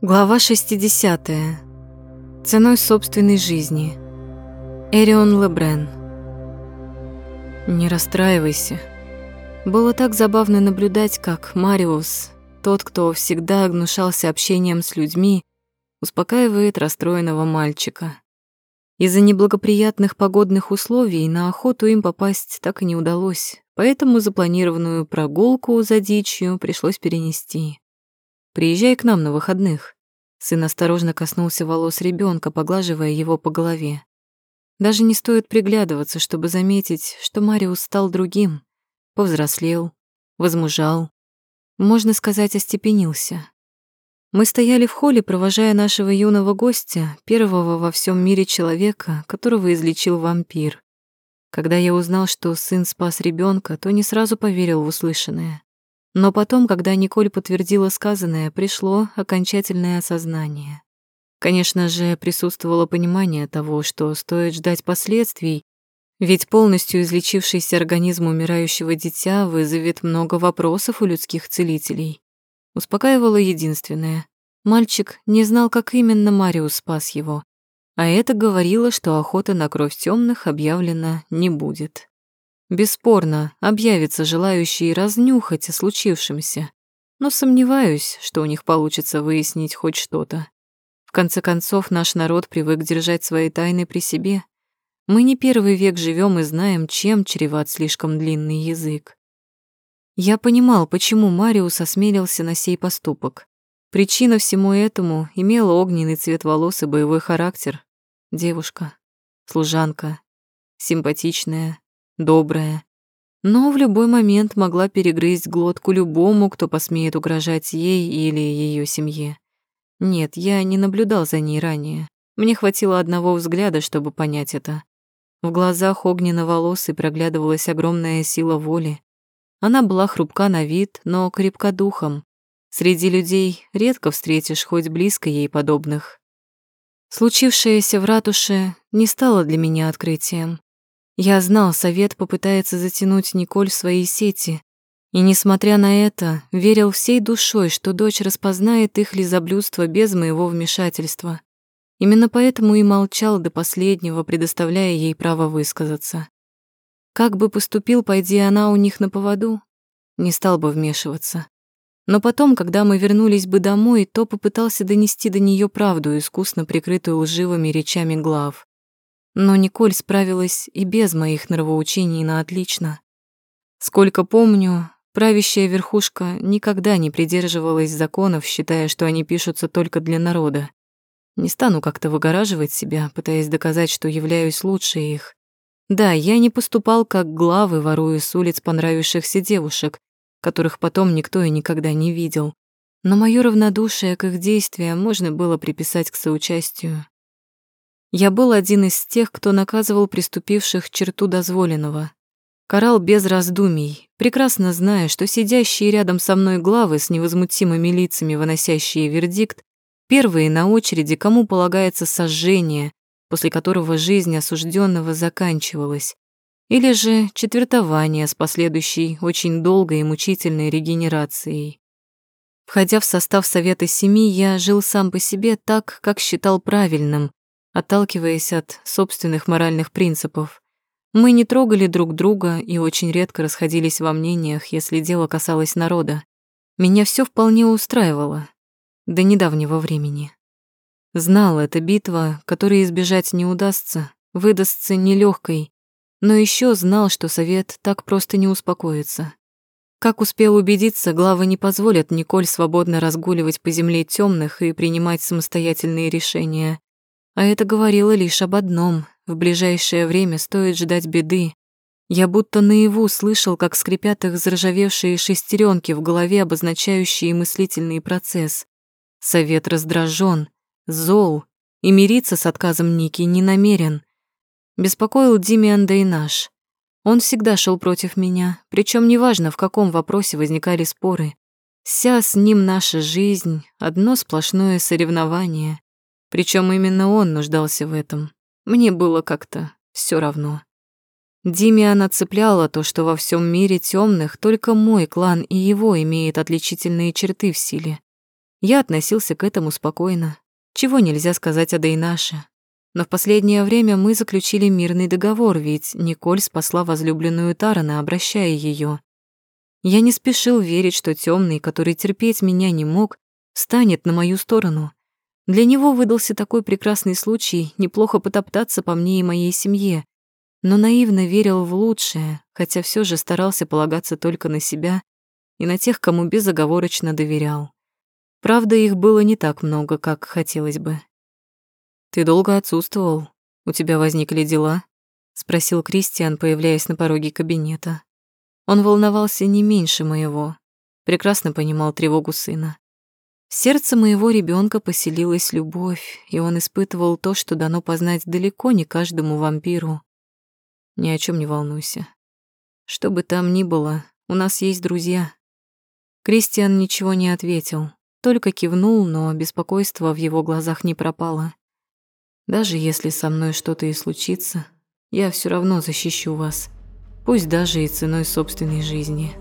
Глава 60. Ценой собственной жизни. Эрион Лебрен. Не расстраивайся. Было так забавно наблюдать, как Мариус, тот, кто всегда огнушался общением с людьми, успокаивает расстроенного мальчика. Из-за неблагоприятных погодных условий на охоту им попасть так и не удалось, поэтому запланированную прогулку за дичью пришлось перенести. Приезжай к нам на выходных». Сын осторожно коснулся волос ребенка, поглаживая его по голове. Даже не стоит приглядываться, чтобы заметить, что Мариус стал другим. Повзрослел, возмужал. Можно сказать, остепенился. Мы стояли в холле, провожая нашего юного гостя, первого во всем мире человека, которого излечил вампир. Когда я узнал, что сын спас ребенка, то не сразу поверил в услышанное. Но потом, когда Николь подтвердила сказанное, пришло окончательное осознание. Конечно же, присутствовало понимание того, что стоит ждать последствий, ведь полностью излечившийся организм умирающего дитя вызовет много вопросов у людских целителей. Успокаивало единственное. Мальчик не знал, как именно Мариус спас его, а это говорило, что охота на кровь темных объявлена не будет. Бесспорно, объявятся желающие разнюхать о случившемся, но сомневаюсь, что у них получится выяснить хоть что-то. В конце концов, наш народ привык держать свои тайны при себе. Мы не первый век живем и знаем, чем чреват слишком длинный язык. Я понимал, почему Мариус осмелился на сей поступок. Причина всему этому имела огненный цвет волос и боевой характер. Девушка, служанка, симпатичная, добрая, но в любой момент могла перегрызть глотку любому, кто посмеет угрожать ей или ее семье. Нет, я не наблюдал за ней ранее. Мне хватило одного взгляда, чтобы понять это. В глазах огненно-волосы проглядывалась огромная сила воли. Она была хрупка на вид, но крепка духом. Среди людей редко встретишь хоть близко ей подобных. Случившееся в ратуше не стало для меня открытием. Я знал, совет попытается затянуть Николь в свои сети, и, несмотря на это, верил всей душой, что дочь распознает их лизоблюдство без моего вмешательства. Именно поэтому и молчал до последнего, предоставляя ей право высказаться. Как бы поступил, пойди она у них на поводу, не стал бы вмешиваться. Но потом, когда мы вернулись бы домой, то попытался донести до нее правду, искусно прикрытую лживыми речами глав. Но Николь справилась и без моих нравоучений на отлично. Сколько помню, правящая верхушка никогда не придерживалась законов, считая, что они пишутся только для народа. Не стану как-то выгораживать себя, пытаясь доказать, что являюсь лучше их. Да, я не поступал как главы, воруя с улиц понравившихся девушек, которых потом никто и никогда не видел. Но моё равнодушие к их действиям можно было приписать к соучастию. Я был один из тех, кто наказывал приступивших черту дозволенного. Карал без раздумий, прекрасно зная, что сидящие рядом со мной главы с невозмутимыми лицами, выносящие вердикт, первые на очереди, кому полагается сожжение, после которого жизнь осужденного заканчивалась, или же четвертование с последующей очень долгой и мучительной регенерацией. Входя в состав Совета Семи, я жил сам по себе так, как считал правильным, отталкиваясь от собственных моральных принципов. Мы не трогали друг друга и очень редко расходились во мнениях, если дело касалось народа. Меня все вполне устраивало до недавнего времени. Знал, эта битва, которой избежать не удастся, выдастся нелегкой, но еще знал, что совет так просто не успокоится. Как успел убедиться, главы не позволят Николь свободно разгуливать по земле темных и принимать самостоятельные решения. А это говорило лишь об одном. В ближайшее время стоит ждать беды. Я будто наяву слышал, как скрипят их заржавевшие шестеренки в голове, обозначающие мыслительный процесс. Совет раздражен, зол и мириться с отказом Ники не намерен. Беспокоил Димиан Дейнаш. Он всегда шел против меня, причем неважно, в каком вопросе возникали споры. Вся с ним наша жизнь — одно сплошное соревнование. Причем именно он нуждался в этом. Мне было как-то все равно. Димиана цепляла то, что во всем мире темных только мой клан и его имеет отличительные черты в силе. Я относился к этому спокойно. Чего нельзя сказать о Дейнаше. Но в последнее время мы заключили мирный договор, ведь Николь спасла возлюбленную Тарана, обращая ее. Я не спешил верить, что темный, который терпеть меня не мог, станет на мою сторону. Для него выдался такой прекрасный случай неплохо потоптаться по мне и моей семье, но наивно верил в лучшее, хотя все же старался полагаться только на себя и на тех, кому безоговорочно доверял. Правда, их было не так много, как хотелось бы. «Ты долго отсутствовал? У тебя возникли дела?» — спросил Кристиан, появляясь на пороге кабинета. Он волновался не меньше моего, прекрасно понимал тревогу сына. В сердце моего ребенка поселилась любовь, и он испытывал то, что дано познать далеко не каждому вампиру. Ни о чем не волнуйся. Что бы там ни было, у нас есть друзья. Кристиан ничего не ответил, только кивнул, но беспокойство в его глазах не пропало. Даже если со мной что-то и случится, я все равно защищу вас, пусть даже и ценой собственной жизни.